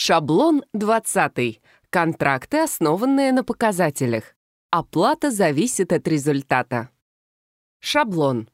Шаблон 20. Контракты, основанные на показателях. Оплата зависит от результата. Шаблон.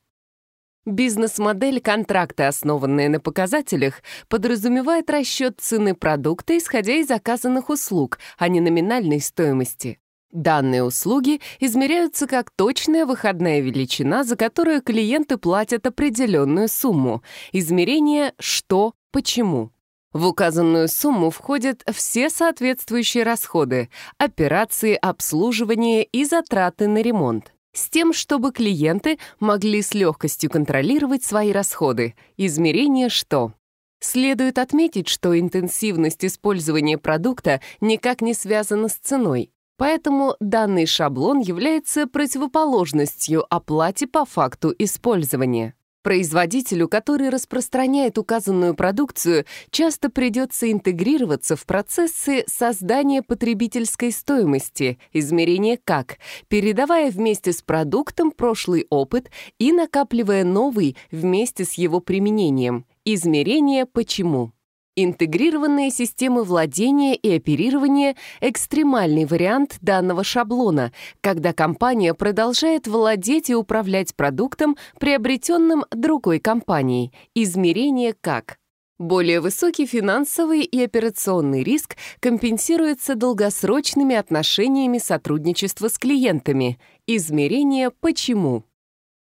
Бизнес-модель контракты, основанные на показателях, подразумевает расчет цены продукта, исходя из заказанных услуг, а не номинальной стоимости. Данные услуги измеряются как точная выходная величина, за которую клиенты платят определенную сумму. Измерение «что», «почему». В указанную сумму входят все соответствующие расходы, операции, обслуживание и затраты на ремонт с тем, чтобы клиенты могли с легкостью контролировать свои расходы. Измерение что? Следует отметить, что интенсивность использования продукта никак не связана с ценой, поэтому данный шаблон является противоположностью оплате по факту использования. Производителю, который распространяет указанную продукцию, часто придется интегрироваться в процессы создания потребительской стоимости, Измерение как, передавая вместе с продуктом прошлый опыт и накапливая новый вместе с его применением, измерение почему. Интегрированные системы владения и оперирования — экстремальный вариант данного шаблона, когда компания продолжает владеть и управлять продуктом, приобретенным другой компанией. Измерение как? Более высокий финансовый и операционный риск компенсируется долгосрочными отношениями сотрудничества с клиентами. Измерение «почему».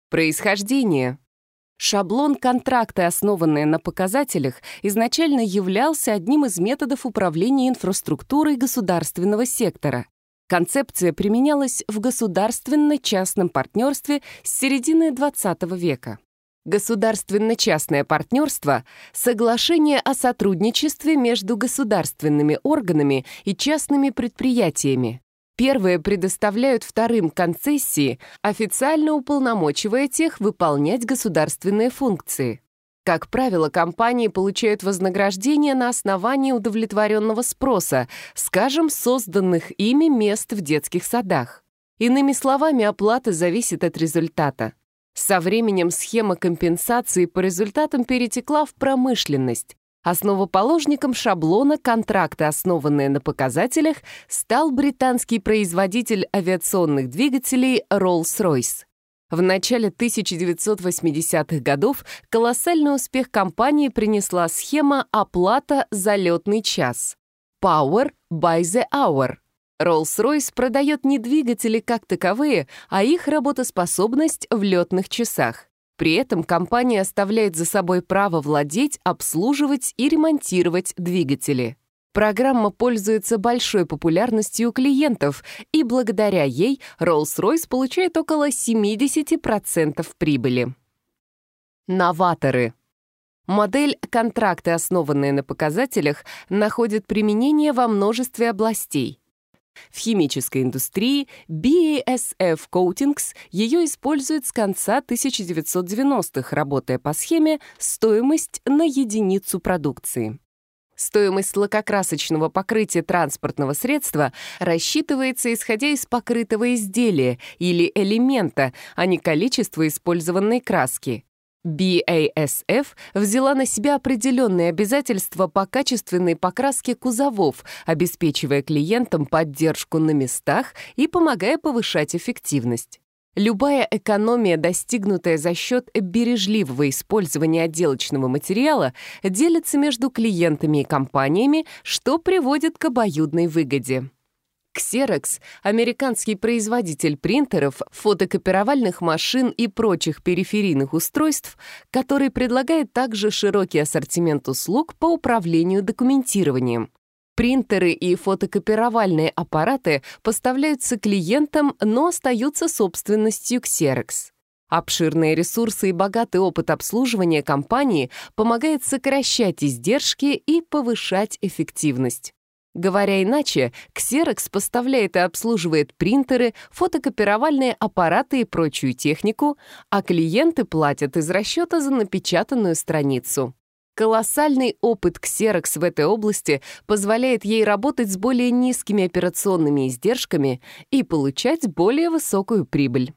Происхождение. Шаблон контракта, основанный на показателях, изначально являлся одним из методов управления инфраструктурой государственного сектора. Концепция применялась в государственно-частном партнерстве с середины XX века. Государственно-частное партнерство — соглашение о сотрудничестве между государственными органами и частными предприятиями. Первые предоставляют вторым концессии, официально уполномочивая тех выполнять государственные функции. Как правило, компании получают вознаграждение на основании удовлетворенного спроса, скажем, созданных ими мест в детских садах. Иными словами, оплата зависит от результата. Со временем схема компенсации по результатам перетекла в промышленность. Основоположником шаблона контракта, основанные на показателях, стал британский производитель авиационных двигателей Rolls-Royce. В начале 1980-х годов колоссальный успех компании принесла схема оплата за летный час Power by the Hour. Rolls-Royce продает не двигатели как таковые, а их работоспособность в летных часах. При этом компания оставляет за собой право владеть, обслуживать и ремонтировать двигатели. Программа пользуется большой популярностью у клиентов, и благодаря ей Rolls-Royce получает около 70% прибыли. Новаторы. Модель «Контракты, основанные на показателях», находит применение во множестве областей — в химической индустрии BASF Coatings ее использует с конца 1990-х, работая по схеме «стоимость на единицу продукции». Стоимость лакокрасочного покрытия транспортного средства рассчитывается исходя из покрытого изделия или элемента, а не количества использованной краски. BASF взяла на себя определенные обязательства по качественной покраске кузовов, обеспечивая клиентам поддержку на местах и помогая повышать эффективность. Любая экономия, достигнутая за счет бережливого использования отделочного материала, делится между клиентами и компаниями, что приводит к обоюдной выгоде. Xerox, американский производитель принтеров, фотокопировальных машин и прочих периферийных устройств, который предлагает также широкий ассортимент услуг по управлению документированием. Принтеры и фотокопировальные аппараты поставляются клиентам, но остаются собственностью Xerox. Обширные ресурсы и богатый опыт обслуживания компании помогают сокращать издержки и повышать эффективность. Говоря иначе, Xerox поставляет и обслуживает принтеры, фотокопировальные аппараты и прочую технику, а клиенты платят из расчета за напечатанную страницу. Колоссальный опыт Xerox в этой области позволяет ей работать с более низкими операционными издержками и получать более высокую прибыль.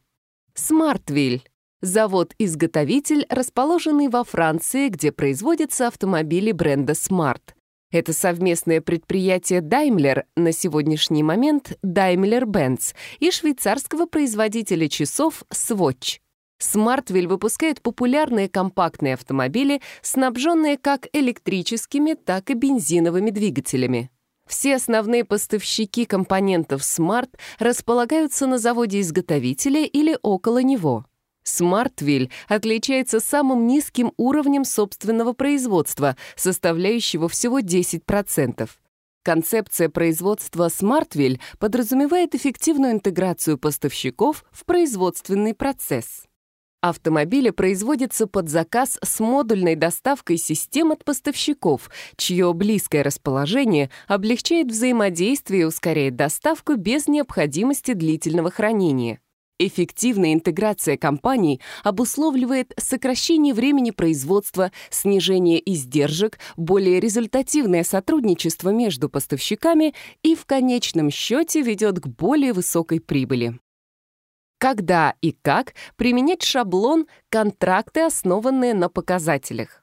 Смартвиль — завод-изготовитель, расположенный во Франции, где производятся автомобили бренда Smart — это совместное предприятие Daimler, на сегодняшний момент Daimler-Benz, и швейцарского производителя часов Swatch. Smartwell выпускает популярные компактные автомобили, снабженные как электрическими, так и бензиновыми двигателями. Все основные поставщики компонентов Smart располагаются на заводе изготовителя или около него. Смартвиль отличается самым низким уровнем собственного производства, составляющего всего 10%. Концепция производства Смартвиль подразумевает эффективную интеграцию поставщиков в производственный процесс. Автомобили производятся под заказ с модульной доставкой систем от поставщиков, чье близкое расположение облегчает взаимодействие и ускоряет доставку без необходимости длительного хранения. Эффективная интеграция компаний обусловливает сокращение времени производства, снижение издержек, более результативное сотрудничество между поставщиками и в конечном счете ведет к более высокой прибыли. Когда и как применять шаблон «Контракты, основанные на показателях»?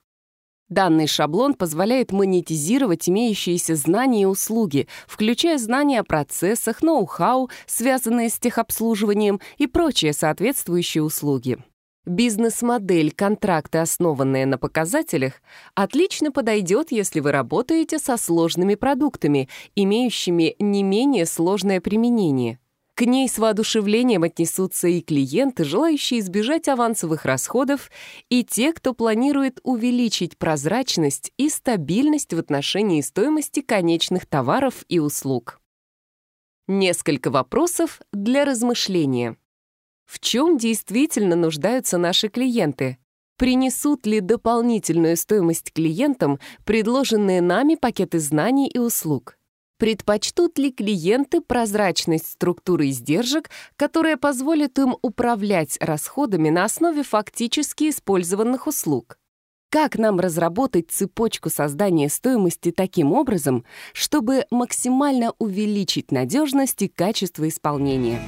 Данный шаблон позволяет монетизировать имеющиеся знания и услуги, включая знания о процессах, ноу-хау, связанные с техобслуживанием и прочие соответствующие услуги. Бизнес-модель контракты, основанные на показателях, отлично подойдет, если вы работаете со сложными продуктами, имеющими не менее сложное применение – к ней с воодушевлением отнесутся и клиенты, желающие избежать авансовых расходов, и те, кто планирует увеличить прозрачность и стабильность в отношении стоимости конечных товаров и услуг. Несколько вопросов для размышления. В чем действительно нуждаются наши клиенты? Принесут ли дополнительную стоимость клиентам предложенные нами пакеты знаний и услуг? Предпочтут ли клиенты прозрачность структуры издержек, которая позволит им управлять расходами на основе фактически использованных услуг? Как нам разработать цепочку создания стоимости таким образом, чтобы максимально увеличить надежность и качество исполнения?